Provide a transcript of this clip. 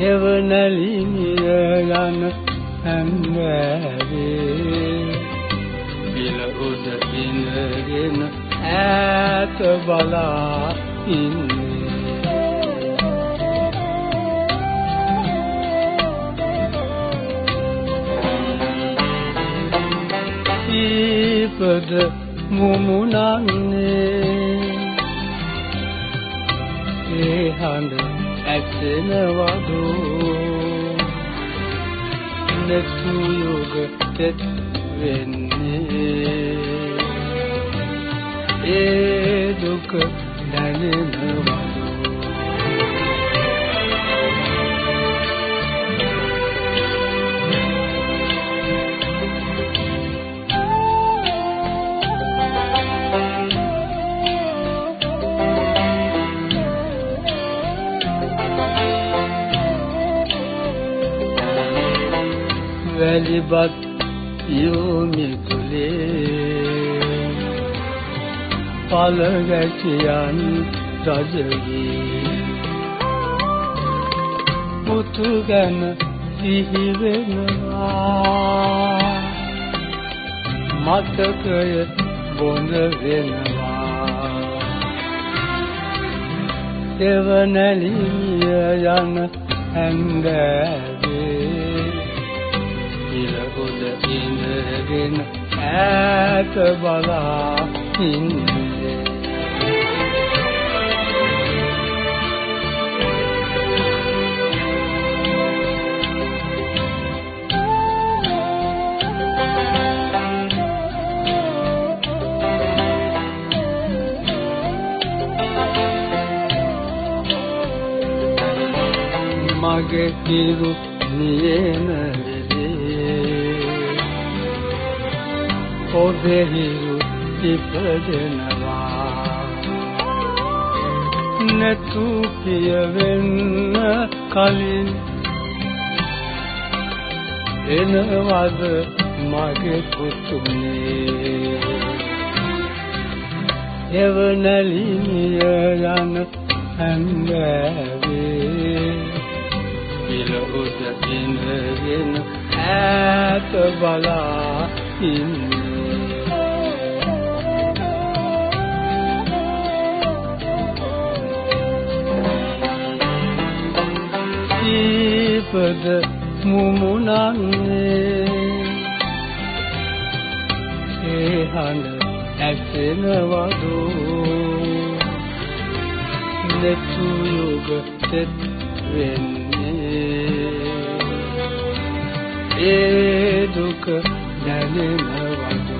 හෙවණලිනිය යන හැම්වැවේ විල උද ඉනගෙන ඈත බලා ඉන්නේ. ඉපද මුමුණන්නේ. ඒ හඳ ඇසෙනවදු? නැතු යෝග තෙත් වෙන්නේ. ඒ දුක දැනෙනවදු වැලිබත් යෝමි කුලේ පල ගැටියන් රජගේ. පුතු ගැන සිහි වෙනවා මතකය බොඳ වෙනවා. දෙවනලිය යන හැංගෑවේ ඉලගොඩ ඉඳගෙන ඈත බලා ඉන්නේ මගේ කිරු නියන ඔබෙහිරු ඉපදෙනවා නැතු කියවෙන්න කලින් එනවද මගේ පුතුනේ? එවනලිනිය යන හැංගෑවේ පිල උද ඉඳගෙන ඈත බලා ඉන්නේ ඉපද මුමුණන්නේ. ඒ හඬ ඇසෙනවදු නැතු යෝග තෙත් වෙන්නේ. ඒ දුක දැනෙනවදු